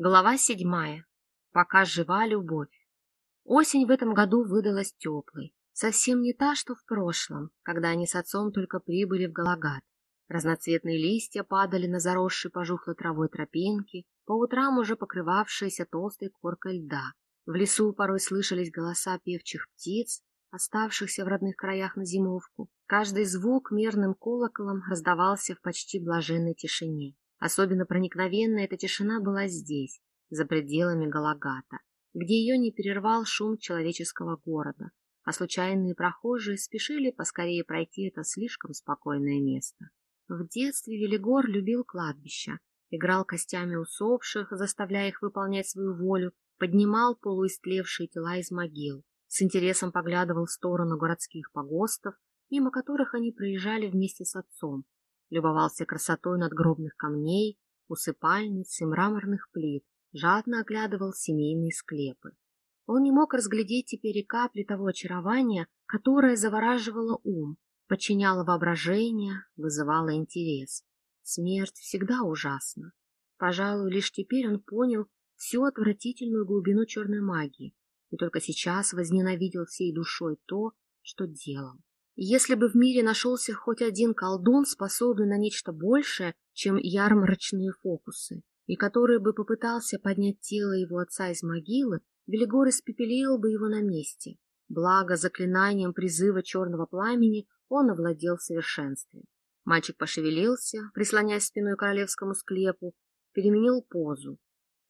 Глава седьмая. Пока жива любовь. Осень в этом году выдалась теплой. Совсем не та, что в прошлом, когда они с отцом только прибыли в Галагат. Разноцветные листья падали на заросшие пожухлой травой тропинки, по утрам уже покрывавшиеся толстой коркой льда. В лесу порой слышались голоса певчих птиц, оставшихся в родных краях на зимовку. Каждый звук мерным колоколом раздавался в почти блаженной тишине. Особенно проникновенная эта тишина была здесь, за пределами Галагата, где ее не перервал шум человеческого города, а случайные прохожие спешили поскорее пройти это слишком спокойное место. В детстве Велигор любил кладбища, играл костями усопших, заставляя их выполнять свою волю, поднимал полуистлевшие тела из могил, с интересом поглядывал в сторону городских погостов, мимо которых они проезжали вместе с отцом, любовался красотой надгробных камней, усыпальниц и мраморных плит, жадно оглядывал семейные склепы. Он не мог разглядеть теперь и капли того очарования, которое завораживало ум, подчиняло воображение, вызывало интерес. Смерть всегда ужасна. Пожалуй, лишь теперь он понял всю отвратительную глубину черной магии и только сейчас возненавидел всей душой то, что делал. Если бы в мире нашелся хоть один колдун, способный на нечто большее, чем ярмарочные фокусы, и который бы попытался поднять тело его отца из могилы, Велигор испепелил бы его на месте. Благо, заклинанием призыва черного пламени он овладел в совершенстве. Мальчик пошевелился, прислоняясь спиной к королевскому склепу, переменил позу.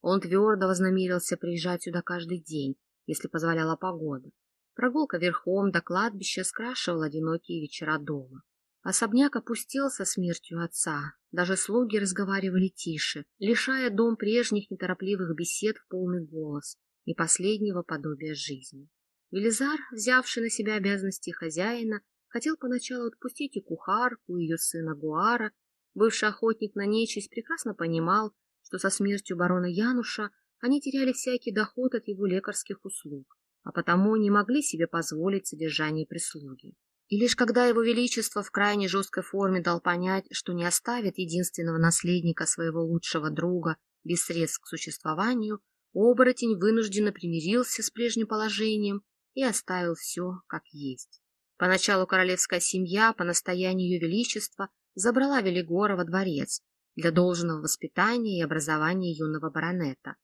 Он твердо вознамерился приезжать сюда каждый день, если позволяла погода. Прогулка верхом до кладбища скрашивала одинокие вечера дома. Особняк опустел со смертью отца. Даже слуги разговаривали тише, лишая дом прежних неторопливых бесед в полный голос и последнего подобия жизни. Велизар, взявший на себя обязанности хозяина, хотел поначалу отпустить и кухарку, и ее сына Гуара. Бывший охотник на нечисть прекрасно понимал, что со смертью барона Януша они теряли всякий доход от его лекарских услуг а потому не могли себе позволить содержание прислуги. И лишь когда его величество в крайне жесткой форме дал понять, что не оставит единственного наследника своего лучшего друга без средств к существованию, оборотень вынужденно примирился с прежним положением и оставил все как есть. Поначалу королевская семья по настоянию ее величества забрала Велигора во дворец для должного воспитания и образования юного баронета.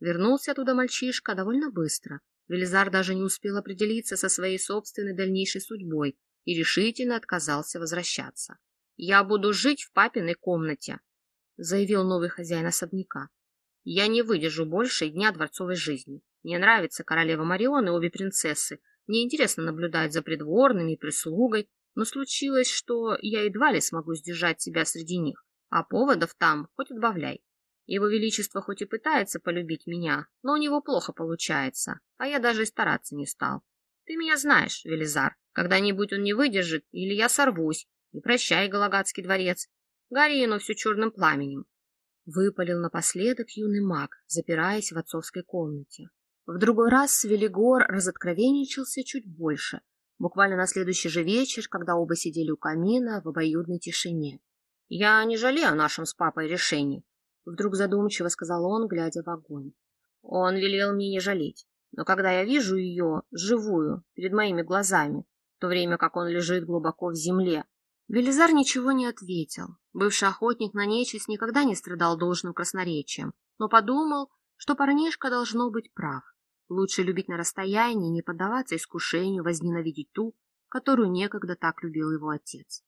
Вернулся туда мальчишка довольно быстро, Велизар даже не успел определиться со своей собственной дальнейшей судьбой и решительно отказался возвращаться. «Я буду жить в папиной комнате», — заявил новый хозяин особняка. «Я не выдержу больше дня дворцовой жизни. Мне нравится королева Марион и обе принцессы. Мне интересно наблюдать за придворными и прислугой, но случилось, что я едва ли смогу сдержать себя среди них, а поводов там хоть отбавляй. Его Величество хоть и пытается полюбить меня, но у него плохо получается, а я даже и стараться не стал. Ты меня знаешь, Велизар. Когда-нибудь он не выдержит, или я сорвусь. И прощай, Галагатский дворец. Гори оно все черным пламенем. Выпалил напоследок юный маг, запираясь в отцовской комнате. В другой раз Велигор разоткровенничался чуть больше, буквально на следующий же вечер, когда оба сидели у камина в обоюдной тишине. «Я не жалею о нашем с папой решении. Вдруг задумчиво сказал он, глядя в огонь. Он велел мне не жалеть. Но когда я вижу ее, живую, перед моими глазами, в то время как он лежит глубоко в земле, Велизар ничего не ответил. Бывший охотник на нечисть никогда не страдал должным красноречием, но подумал, что парнишка должно быть прав. Лучше любить на расстоянии, не поддаваться искушению возненавидеть ту, которую некогда так любил его отец.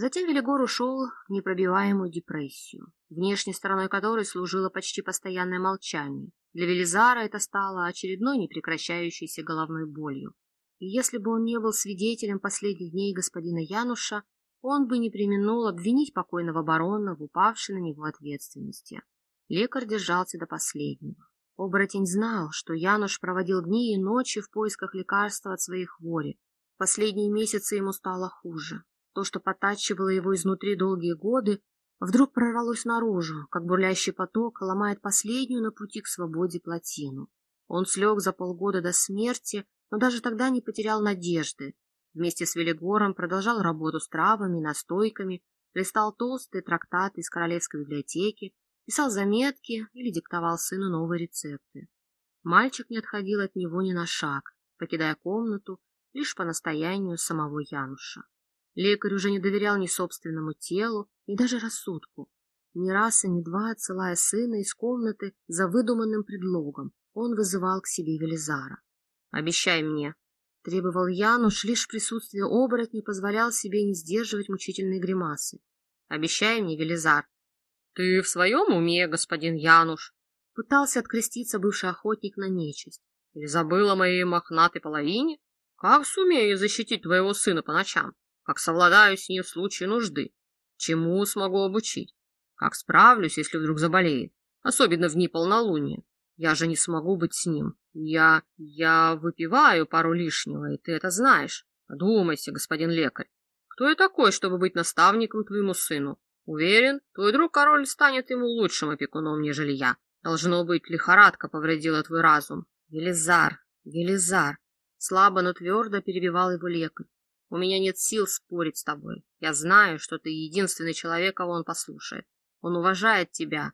Затем Велигор ушел в непробиваемую депрессию, внешней стороной которой служило почти постоянное молчание. Для Велизара это стало очередной непрекращающейся головной болью. И если бы он не был свидетелем последних дней господина Януша, он бы не применул обвинить покойного барона в упавшей на него ответственности. Лекарь держался до последнего. Оборотень знал, что Януш проводил дни и ночи в поисках лекарства от своей хвори. Последние месяцы ему стало хуже. То, что потачивало его изнутри долгие годы, вдруг прорвалось наружу, как бурлящий поток ломает последнюю на пути к свободе плотину. Он слег за полгода до смерти, но даже тогда не потерял надежды. Вместе с Велигором продолжал работу с травами, настойками, листал толстые трактаты из королевской библиотеки, писал заметки или диктовал сыну новые рецепты. Мальчик не отходил от него ни на шаг, покидая комнату лишь по настоянию самого Януша. Лекарь уже не доверял ни собственному телу, ни даже рассудку. Ни раз и ни два, отсылая сына из комнаты за выдуманным предлогом, он вызывал к себе Велизара. «Обещай мне!» — требовал Януш, лишь присутствие оборотня позволял себе не сдерживать мучительные гримасы. «Обещай мне, Велизар!» «Ты в своем уме, господин Януш?» Пытался откреститься бывший охотник на нечисть. «Или забыл о моей мохнатой половине? Как сумею защитить твоего сына по ночам? Как совладаю с ней в случае нужды? Чему смогу обучить? Как справлюсь, если вдруг заболеет? Особенно в дни полнолуния. Я же не смогу быть с ним. Я... я выпиваю пару лишнего, и ты это знаешь. Подумайся, господин лекарь. Кто я такой, чтобы быть наставником твоему сыну? Уверен, твой друг король станет ему лучшим опекуном, нежели я. Должно быть, лихорадка повредила твой разум. Велизар, Велизар. Слабо, но твердо перебивал его лекарь. У меня нет сил спорить с тобой. Я знаю, что ты единственный человек, кого он послушает. Он уважает тебя.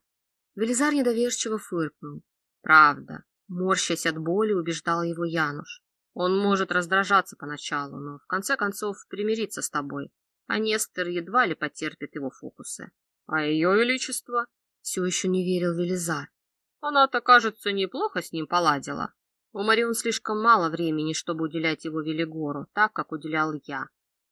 Велизар недоверчиво фыркнул. Правда. Морщась от боли, убеждал его Януш. Он может раздражаться поначалу, но в конце концов примириться с тобой. А Нестер едва ли потерпит его фокусы. А ее величество? Все еще не верил Велизар. Она-то, кажется, неплохо с ним поладила. У Марион слишком мало времени, чтобы уделять его Велигору, так, как уделял я.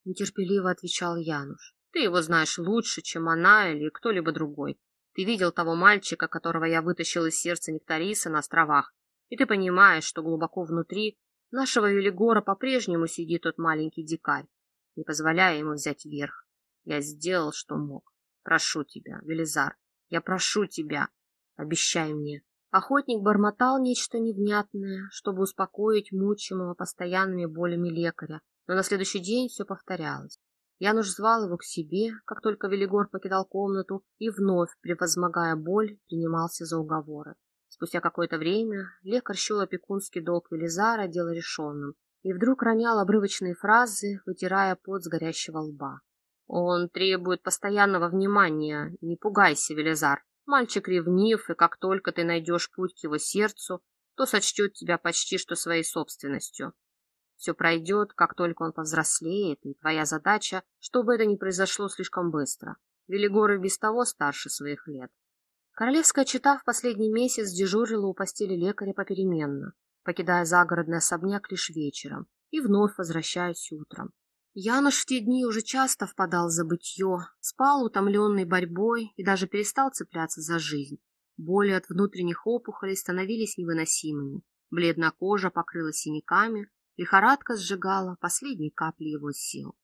Нетерпеливо отвечал Януш. Ты его знаешь лучше, чем она или кто-либо другой. Ты видел того мальчика, которого я вытащил из сердца Нектариса на островах, и ты понимаешь, что глубоко внутри нашего Велигора по-прежнему сидит тот маленький дикарь, не позволяя ему взять верх. Я сделал, что мог. Прошу тебя, Велизар, я прошу тебя, обещай мне. Охотник бормотал нечто невнятное, чтобы успокоить мучимого постоянными болями лекаря, но на следующий день все повторялось. Януш звал его к себе, как только Велигор покидал комнату, и вновь, превозмогая боль, принимался за уговоры. Спустя какое-то время лекарь счел опекунский долг Велизара дело решенным, и вдруг ронял обрывочные фразы, вытирая пот с горящего лба. «Он требует постоянного внимания, не пугайся, Велизар. Мальчик ревнив, и как только ты найдешь путь к его сердцу, то сочтет тебя почти что своей собственностью. Все пройдет, как только он повзрослеет, и твоя задача, чтобы это не произошло слишком быстро. Велигор и без того старше своих лет. Королевская чита в последний месяц дежурила у постели лекаря попеременно, покидая загородный особняк лишь вечером и вновь возвращаясь утром. Януш в те дни уже часто впадал в забытье, спал утомленный борьбой и даже перестал цепляться за жизнь. Боли от внутренних опухолей становились невыносимыми. Бледная кожа покрылась синяками, лихорадка сжигала последние капли его сил.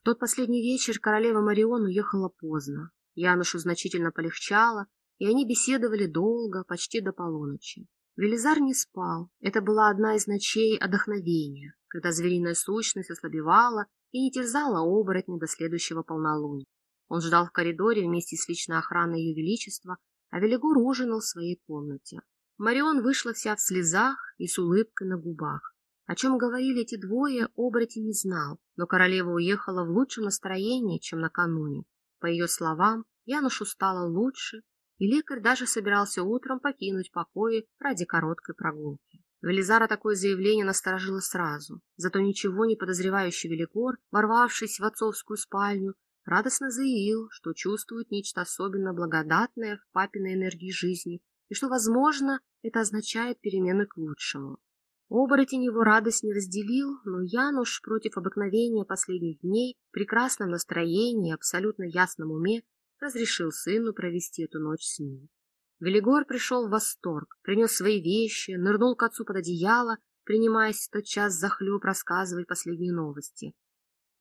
В тот последний вечер королева Марион уехала поздно. Янушу значительно полегчало, и они беседовали долго, почти до полуночи. Велизар не спал. Это была одна из ночей отдохновения, когда звериная сущность ослабевала и не терзала оборотня до следующего полнолуния. Он ждал в коридоре вместе с личной охраной Ее Величества, а Велигор ужинал в своей комнате. Марион вышла вся в слезах и с улыбкой на губах. О чем говорили эти двое, оборотень не знал, но королева уехала в лучшем настроении, чем накануне. По ее словам, Янушу стало лучше, и лекарь даже собирался утром покинуть покои ради короткой прогулки. Велизара такое заявление насторожило сразу, зато ничего не подозревающий Великор, ворвавшись в отцовскую спальню, радостно заявил, что чувствует нечто особенно благодатное в папиной энергии жизни и что, возможно, это означает перемены к лучшему. Оборотень его радость не разделил, но Януш против обыкновения последних дней в прекрасном настроении и абсолютно ясном уме разрешил сыну провести эту ночь с ним. Велигор пришел в восторг, принес свои вещи, нырнул к отцу под одеяло, принимаясь тот час захлеб рассказывать последние новости.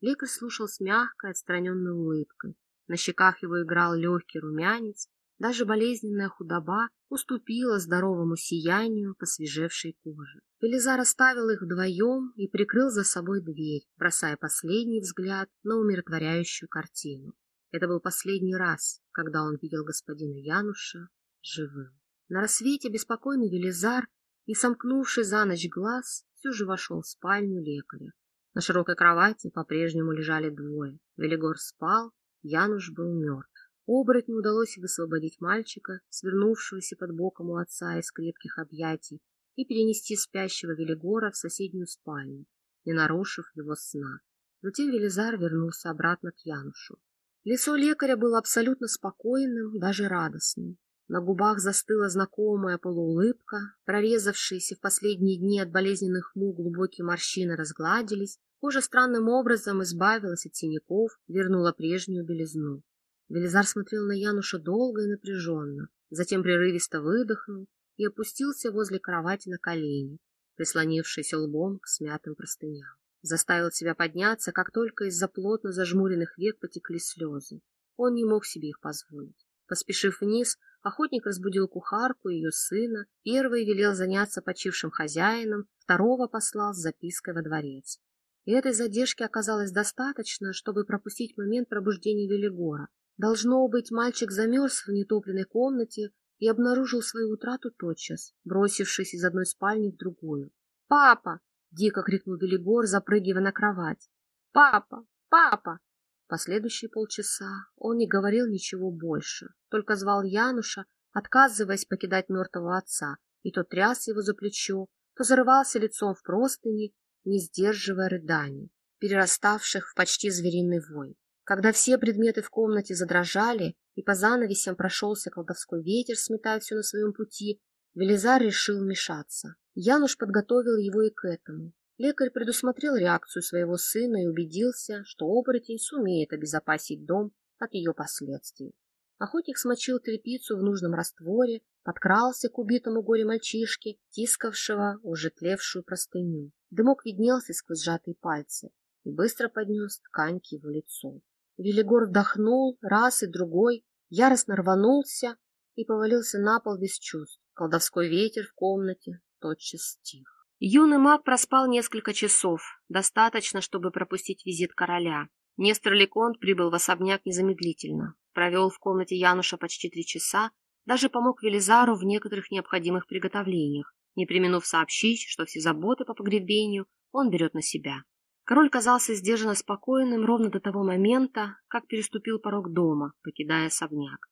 Лекарь слушал с мягкой, отстраненной улыбкой. На щеках его играл легкий румянец, даже болезненная худоба уступила здоровому сиянию посвежевшей кожи. Велизар оставил их вдвоем и прикрыл за собой дверь, бросая последний взгляд на умиротворяющую картину. Это был последний раз, когда он видел господина Януша живым. На рассвете беспокойный Велизар, не сомкнувший за ночь глаз, все же вошел в спальню лекаря. На широкой кровати по-прежнему лежали двое. Велигор спал, Януш был мертв. Оборотню удалось высвободить мальчика, свернувшегося под боком у отца из крепких объятий, и перенести спящего Велигора в соседнюю спальню, не нарушив его сна. Затем Велизар вернулся обратно к Янушу. Лицо лекаря было абсолютно спокойным, даже радостным. На губах застыла знакомая полуулыбка, прорезавшиеся в последние дни от болезненных мук глубокие морщины разгладились, кожа странным образом избавилась от синяков, вернула прежнюю белизну. Велизар смотрел на Януша долго и напряженно, затем прерывисто выдохнул и опустился возле кровати на колени, прислонившись лбом к смятым простыням. Заставил себя подняться, как только из-за плотно зажмуренных век потекли слезы. Он не мог себе их позволить. Поспешив вниз, охотник разбудил кухарку и ее сына, первый велел заняться почившим хозяином, второго послал с запиской во дворец. И этой задержки оказалось достаточно, чтобы пропустить момент пробуждения Велигора. Должно быть, мальчик замерз в нетопленной комнате и обнаружил свою утрату тотчас, бросившись из одной спальни в другую. «Папа!» — дико крикнул Велигор, запрыгивая на кровать. «Папа! Папа!» Последующие полчаса он не говорил ничего больше, только звал Януша, отказываясь покидать мертвого отца, и то тряс его за плечо, то зарывался лицом в простыни, не сдерживая рыданий, перераставших в почти звериный вой. Когда все предметы в комнате задрожали, и по занавесям прошелся колдовской ветер, сметая все на своем пути, Велизар решил вмешаться. Януш подготовил его и к этому. Лекарь предусмотрел реакцию своего сына и убедился, что оборотень сумеет обезопасить дом от ее последствий. Охотник смочил тряпицу в нужном растворе, подкрался к убитому горе мальчишке, тискавшего уже тлевшую простыню. Дымок виднелся сквозь сжатые пальцы и быстро поднес ткань к его лицу. Велигор вдохнул раз и другой, яростно рванулся и повалился на пол без чувств. Колдовской ветер в комнате тотчас стих. Юный маг проспал несколько часов, достаточно, чтобы пропустить визит короля. Нестор Леконт прибыл в особняк незамедлительно, провел в комнате Януша почти три часа, даже помог Велизару в некоторых необходимых приготовлениях, не применув сообщить, что все заботы по погребению он берет на себя. Король казался сдержанно спокойным ровно до того момента, как переступил порог дома, покидая особняк.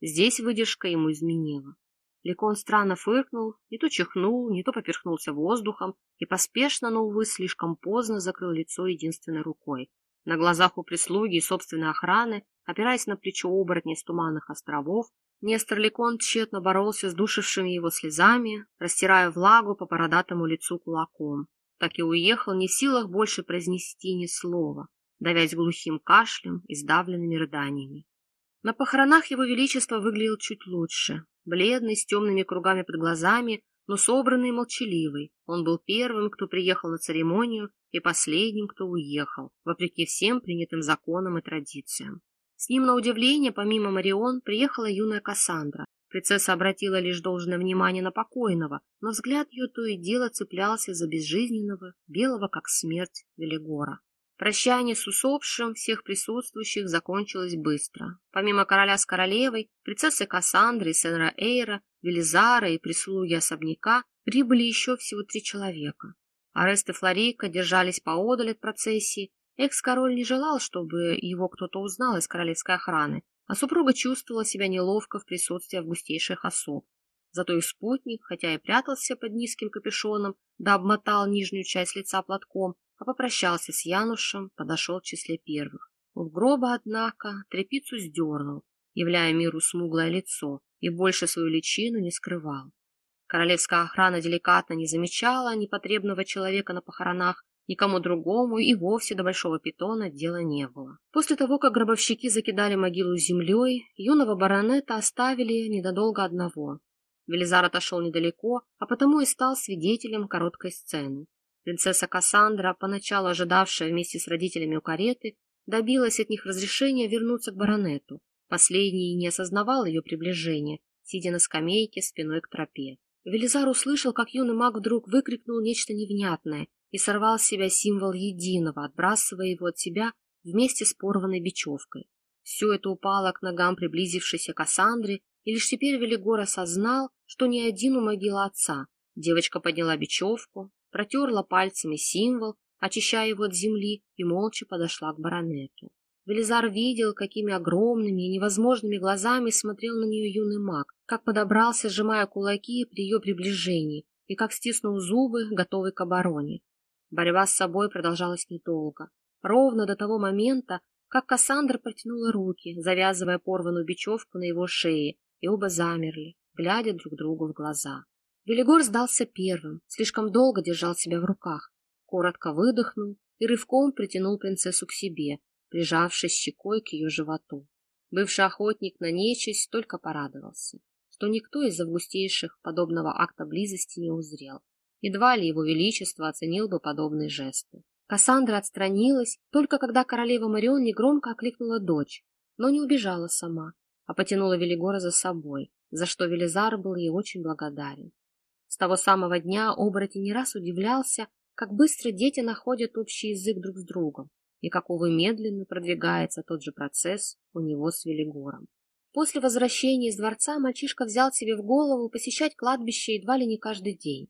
Здесь выдержка ему изменила. Лекон странно фыркнул, не то чихнул, не то поперхнулся воздухом и поспешно, но, увы, слишком поздно закрыл лицо единственной рукой. На глазах у прислуги и собственной охраны, опираясь на плечо оборотня с туманных островов, Нестор Лекон тщетно боролся с душившими его слезами, растирая влагу по бородатому лицу кулаком. Так и уехал не в силах больше произнести ни слова, давясь глухим кашлем и сдавленными рыданиями. На похоронах его величества выглядел чуть лучше, бледный, с темными кругами под глазами, но собранный и молчаливый. Он был первым, кто приехал на церемонию, и последним, кто уехал, вопреки всем принятым законам и традициям. С ним, на удивление, помимо Марион, приехала юная Кассандра. Принцесса обратила лишь должное внимание на покойного, но взгляд ее то и дело цеплялся за безжизненного, белого как смерть Велигора. Прощание с усопшим всех присутствующих закончилось быстро. Помимо короля с королевой, принцессы Кассандры, Сенра Эйра, Велизара и прислуги особняка прибыли еще всего три человека. Арест и держались поодаль от процессии. Экс-король не желал, чтобы его кто-то узнал из королевской охраны, а супруга чувствовала себя неловко в присутствии августейших особ. Зато их спутник, хотя и прятался под низким капюшоном, да обмотал нижнюю часть лица платком, а попрощался с Янушем, подошел в числе первых. В гроба, однако, тряпицу сдернул, являя миру смуглое лицо, и больше свою личину не скрывал. Королевская охрана деликатно не замечала непотребного человека на похоронах, никому другому и вовсе до Большого Питона дела не было. После того, как гробовщики закидали могилу землей, юного баронета оставили недолго одного. Велизар отошел недалеко, а потому и стал свидетелем короткой сцены. Принцесса Кассандра, поначалу ожидавшая вместе с родителями у кареты, добилась от них разрешения вернуться к баронету. Последний не осознавал ее приближения, сидя на скамейке спиной к тропе. Велизар услышал, как юный маг вдруг выкрикнул нечто невнятное и сорвал с себя символ единого, отбрасывая его от себя вместе с порванной бечевкой. Все это упало к ногам приблизившейся Кассандры, и лишь теперь Велигор осознал, что не один у могилы отца. Девочка подняла бечевку, протерла пальцами символ, очищая его от земли, и молча подошла к баронету. Велизар видел, какими огромными и невозможными глазами смотрел на нее юный маг, как подобрался, сжимая кулаки при ее приближении, и как стиснул зубы, готовый к обороне. Борьба с собой продолжалась недолго, ровно до того момента, как Кассандра протянула руки, завязывая порванную бечевку на его шее, и оба замерли, глядя друг другу в глаза. Велигор сдался первым, слишком долго держал себя в руках, коротко выдохнул и рывком притянул принцессу к себе, прижавшись щекой к ее животу. Бывший охотник на нечисть только порадовался, что никто из августейших подобного акта близости не узрел. Едва ли его величество оценил бы подобные жесты. Кассандра отстранилась, только когда королева Марион негромко окликнула дочь, но не убежала сама, а потянула Велигора за собой, за что Велизар был ей очень благодарен. С того самого дня оборотень не раз удивлялся, как быстро дети находят общий язык друг с другом, и какого медленно продвигается тот же процесс у него с Велигором. После возвращения из дворца мальчишка взял себе в голову посещать кладбище едва ли не каждый день.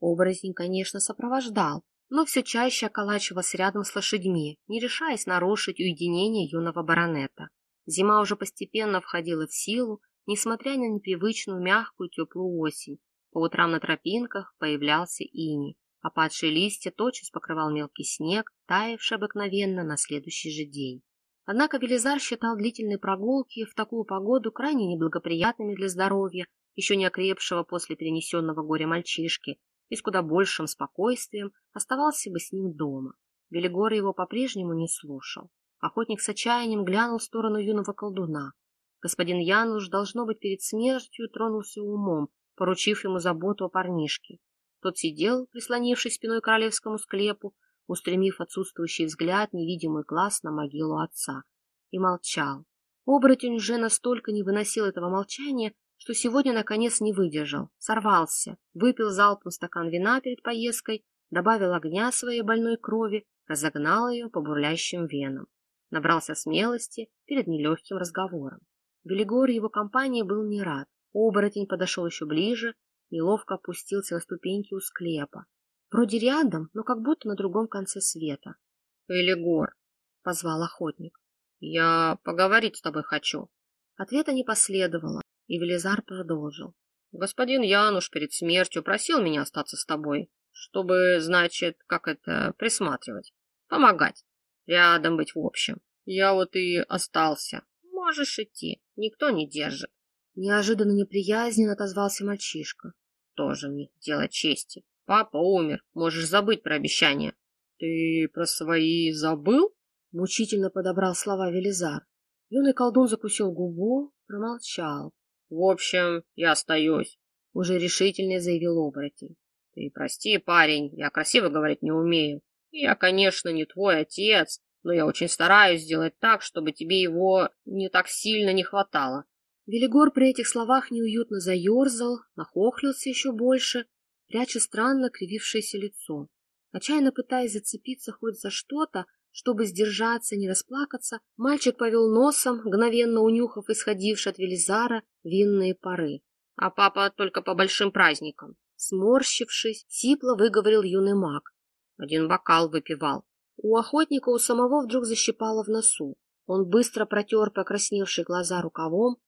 Оборотень, конечно, сопровождал, но все чаще околачивался рядом с лошадьми, не решаясь нарушить уединение юного баронета. Зима уже постепенно входила в силу, несмотря на непривычную мягкую теплую осень. По утрам на тропинках появлялся иней, а падшие листья тотчас покрывал мелкий снег, таявший обыкновенно на следующий же день. Однако Велизар считал длительные прогулки в такую погоду крайне неблагоприятными для здоровья, еще не окрепшего после перенесенного горя мальчишки, и с куда большим спокойствием оставался бы с ним дома. Велигор его по-прежнему не слушал. Охотник с отчаянием глянул в сторону юного колдуна. Господин Януш, должно быть, перед смертью тронулся умом, поручив ему заботу о парнишке. Тот сидел, прислонившись спиной к королевскому склепу, устремив отсутствующий взгляд невидимый глаз на могилу отца, и молчал. Оборотень уже настолько не выносил этого молчания, что сегодня, наконец, не выдержал, сорвался, выпил залпом стакан вина перед поездкой, добавил огня своей больной крови, разогнал ее по бурлящим венам. Набрался смелости перед нелегким разговором. Велигор его компании был не рад. Оборотень подошел еще ближе, неловко опустился на ступеньки у склепа. Вроде рядом, но как будто на другом конце света. — Велигор, — позвал охотник, — я поговорить с тобой хочу. Ответа не последовало, и Велизар продолжил. — Господин Януш перед смертью просил меня остаться с тобой, чтобы, значит, как это, присматривать, помогать, рядом быть в общем. Я вот и остался. Можешь идти, никто не держит. Неожиданно неприязненно отозвался мальчишка. Тоже мне делать чести. Папа умер, можешь забыть про обещание. Ты про свои забыл? Мучительно подобрал слова Велизар. Юный колдун закусил губу, промолчал. В общем, я остаюсь, уже решительно заявил оборотень. Ты прости, парень, я красиво говорить не умею. Я, конечно, не твой отец, но я очень стараюсь сделать так, чтобы тебе его не так сильно не хватало. Велигор при этих словах неуютно заерзал, нахохлился еще больше, пряча странно кривившееся лицо. Отчаянно пытаясь зацепиться хоть за что-то, чтобы сдержаться не расплакаться, мальчик повел носом, мгновенно унюхав исходившие от Велизара винные пары. А папа только по большим праздникам. Сморщившись, сипло выговорил юный маг. Один бокал выпивал. У охотника у самого вдруг защипало в носу. Он быстро протер покрасневшие глаза рукавом,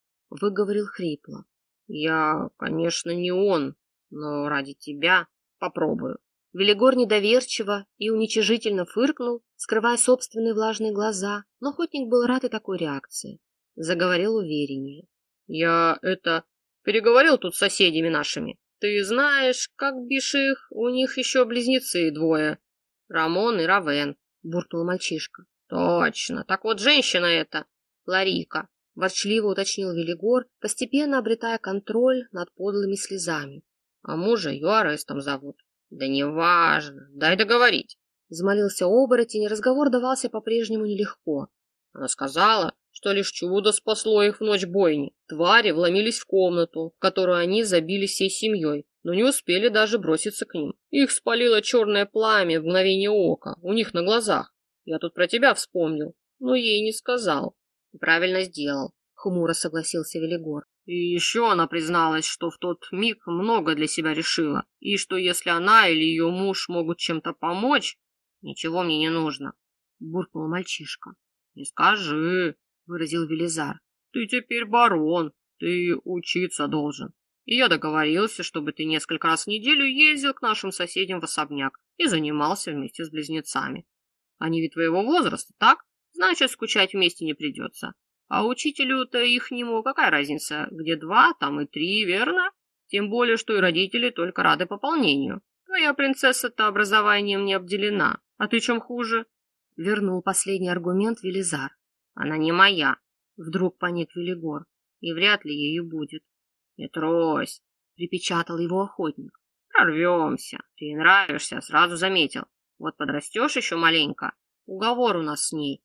выговорил хрипло. Я, конечно, не он, но ради тебя попробую. Велигор недоверчиво и уничижительно фыркнул, скрывая собственные влажные глаза, но охотник был рад и такой реакции. Заговорил увереннее. Я это переговорил тут с соседями нашими. Ты знаешь, как бишь их, у них еще близнецы двое. Рамон и Равен, буркнул мальчишка. Точно, так вот женщина эта, Ларика, — ворчливо уточнил Велигор, постепенно обретая контроль над подлыми слезами. — А мужа ее арестом зовут. — Да неважно, дай договорить. Взмолился оборотень, разговор давался по-прежнему нелегко. Она сказала, что лишь чудо спасло их в ночь бойни. Твари вломились в комнату, в которую они забили всей семьей, но не успели даже броситься к ним. Их спалило черное пламя в мгновение ока, у них на глазах. Я тут про тебя вспомнил, но ей не сказал. Правильно сделал, хмуро согласился Велигор. И еще она призналась, что в тот миг много для себя решила, и что если она или ее муж могут чем-то помочь, ничего мне не нужно, буркнул мальчишка. Не скажи, выразил Велизар. Ты теперь барон, ты учиться должен. И я договорился, чтобы ты несколько раз в неделю ездил к нашим соседям в особняк и занимался вместе с близнецами. Они ведь твоего возраста, так? Значит, скучать вместе не придется. А учителю-то ихнему какая разница, где два, там и три, верно? Тем более, что и родители только рады пополнению. Твоя принцесса-то образованием не обделена. А ты чем хуже? Вернул последний аргумент Велизар. Она не моя. Вдруг поник Велигор. И вряд ли ею будет. Не трось, припечатал его охотник. Прорвемся. Ты нравишься, сразу заметил. Вот подрастешь еще маленько. Уговор у нас с ней.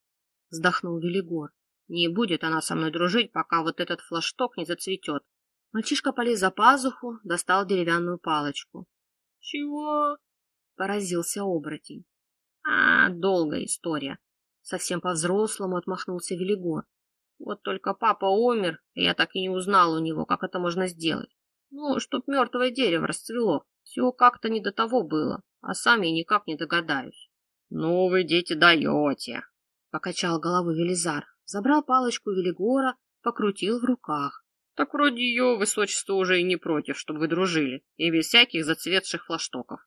Вздохнул Велигор. Не будет она со мной дружить, пока вот этот флашток не зацветет. Мальчишка полез за пазуху, достал деревянную палочку. — Чего? — поразился оборотень. — А, долгая история. Совсем по-взрослому отмахнулся Велигор. Вот только папа умер, и я так и не узнал у него, как это можно сделать. Ну, чтоб мертвое дерево расцвело. Все как-то не до того было, а сами никак не догадаюсь. — Ну, вы, дети, даете, — покачал головой Велизар забрал палочку Велигора, покрутил в руках. Так вроде ее высочество уже и не против, чтобы вы дружили, и без всяких зацветших флаштоков.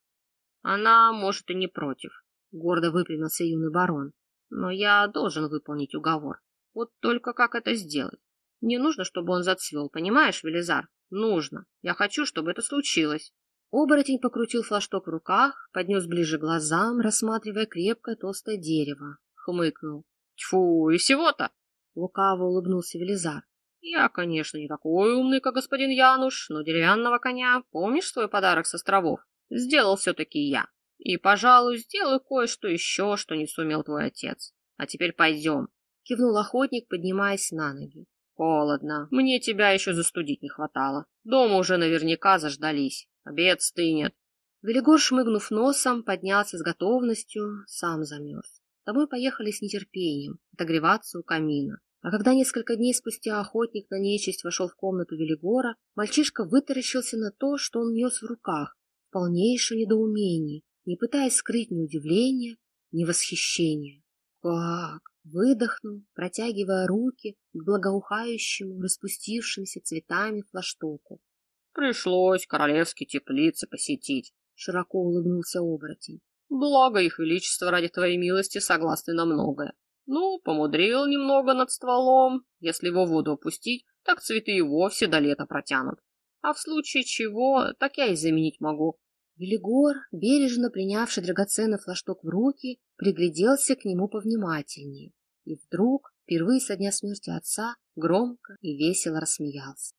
Она, может, и не против, гордо выпрямился юный барон. Но я должен выполнить уговор. Вот только как это сделать? Мне нужно, чтобы он зацвел, понимаешь, Велизар? Нужно. Я хочу, чтобы это случилось. Оборотень покрутил флашток в руках, поднес ближе к глазам, рассматривая крепкое толстое дерево. Хмыкнул. Тьфу, и всего-то. Лукаво улыбнулся Велизар. Я, конечно, не такой умный, как господин Януш, но деревянного коня, помнишь свой подарок с островов? Сделал все-таки я. И, пожалуй, сделаю кое-что еще, что не сумел твой отец. А теперь пойдем. Кивнул охотник, поднимаясь на ноги. Холодно. Мне тебя еще застудить не хватало. Дома уже наверняка заждались. Обед стынет. Велигор, шмыгнув носом, поднялся с готовностью, сам замерз. Домой поехали с нетерпением, отогреваться у камина. А когда несколько дней спустя охотник на нечисть вошел в комнату Велигора, мальчишка вытаращился на то, что он нес в руках, в полнейшем недоумении, не пытаясь скрыть ни удивления, ни восхищения. «Как?» — выдохнул, протягивая руки к благоухающему, распустившимся цветами флаштоку. «Пришлось королевские теплицы посетить», — широко улыбнулся оборотень. Благо, их величество ради твоей милости согласны на многое. Ну, помудрил немного над стволом. Если его в воду опустить, так цветы и вовсе до лета протянут. А в случае чего, так я и заменить могу. Велигор, бережно принявший драгоценный флашток в руки, пригляделся к нему повнимательнее. И вдруг, впервые со дня смерти отца, громко и весело рассмеялся.